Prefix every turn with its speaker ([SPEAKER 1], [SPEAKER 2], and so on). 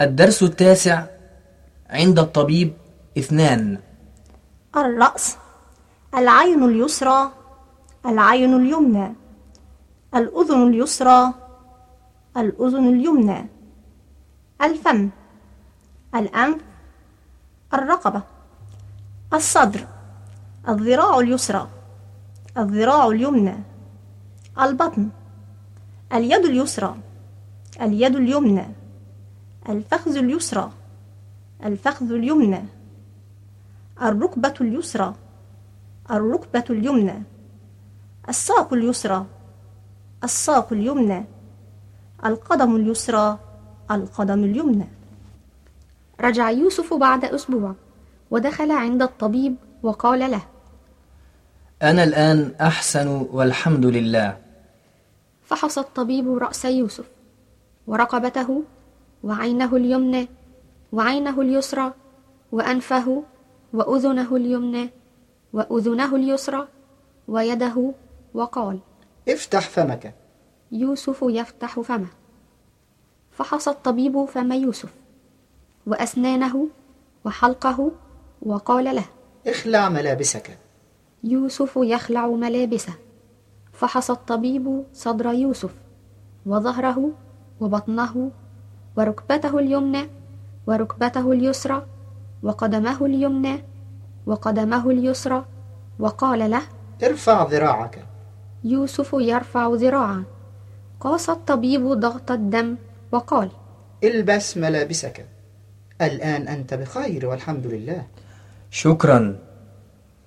[SPEAKER 1] الدرس التاسع عند الطبيب اثنان.
[SPEAKER 2] الرأس العين اليسرى العين اليمنى. الأذن اليسرى الأذن اليمنى. الفم الأنف الرقبة. الصدر الذراع اليسرى الذراع اليمنى. البطن اليد اليسرى اليد اليمنى. الفخذ اليسرى الفخذ اليمنى. الركبة اليسرى الركبة اليمنى. الساق اليسرى الساق اليمنى. القدم اليسرى القدم اليمنى.
[SPEAKER 3] رجع يوسف بعد أسبوع ودخل عند الطبيب وقال له
[SPEAKER 1] أنا الآن أحسن والحمد لله.
[SPEAKER 3] فحص الطبيب رأس يوسف ورقبته وعينه اليمنى وعينه اليسرى وأنفه وأذنه اليمنى وأذنه اليسرى ويده وقال
[SPEAKER 4] افتح فمك.
[SPEAKER 3] يوسف يفتح فمه. فحص الطبيب فم يوسف وأسنانه وحلقه وقال له
[SPEAKER 4] اخلع ملابسك.
[SPEAKER 3] يوسف يخلع ملابسه. فحص الطبيب صدر يوسف وظهره وبطنه وركبته اليمنى وركبته اليسرى وقدمه اليمنى وقدمه اليسرى وقال له
[SPEAKER 4] ارفع ذراعك.
[SPEAKER 3] يوسف يرفع ذراعا قاس الطبيب ضغط الدم وقال
[SPEAKER 4] البس ملابسك. الآن أنت بخير والحمد لله.
[SPEAKER 1] شكرا.